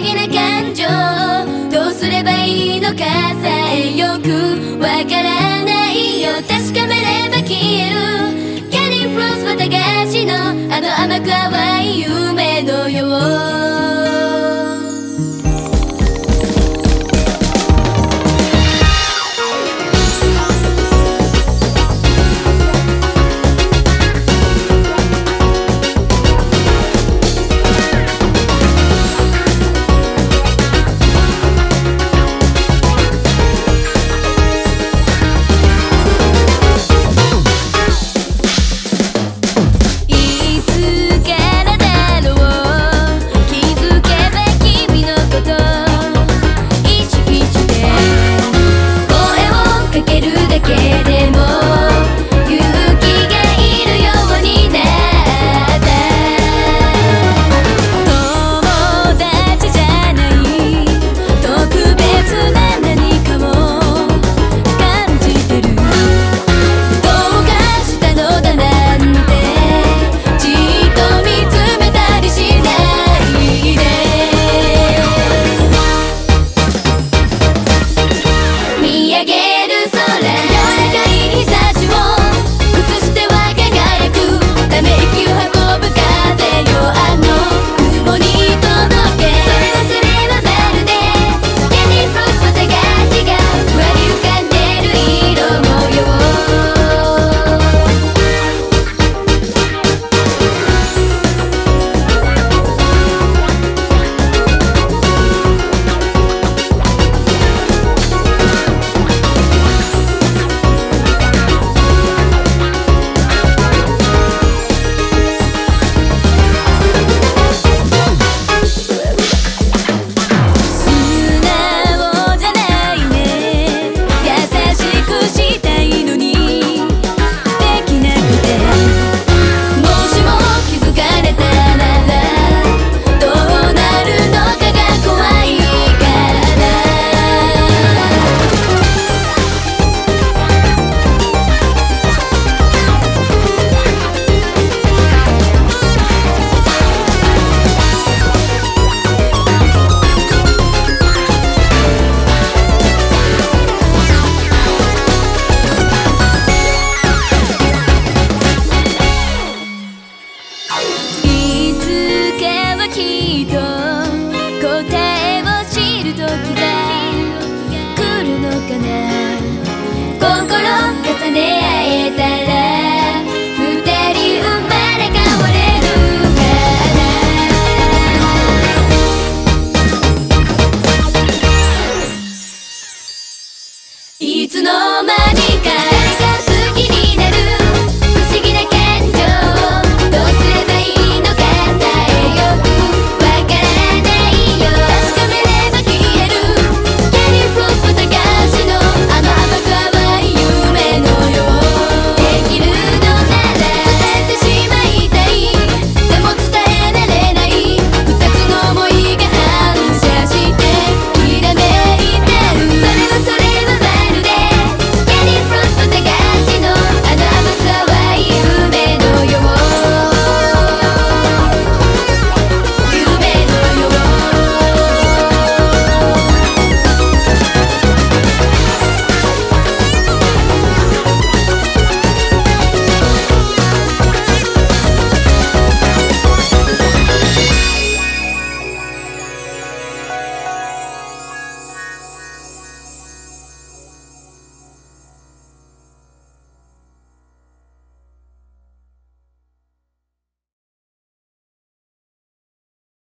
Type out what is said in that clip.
議な感情どうすればいいのかさえよくわからないよ確かめれば消える。キャリーフロース綿菓子のあの甘く淡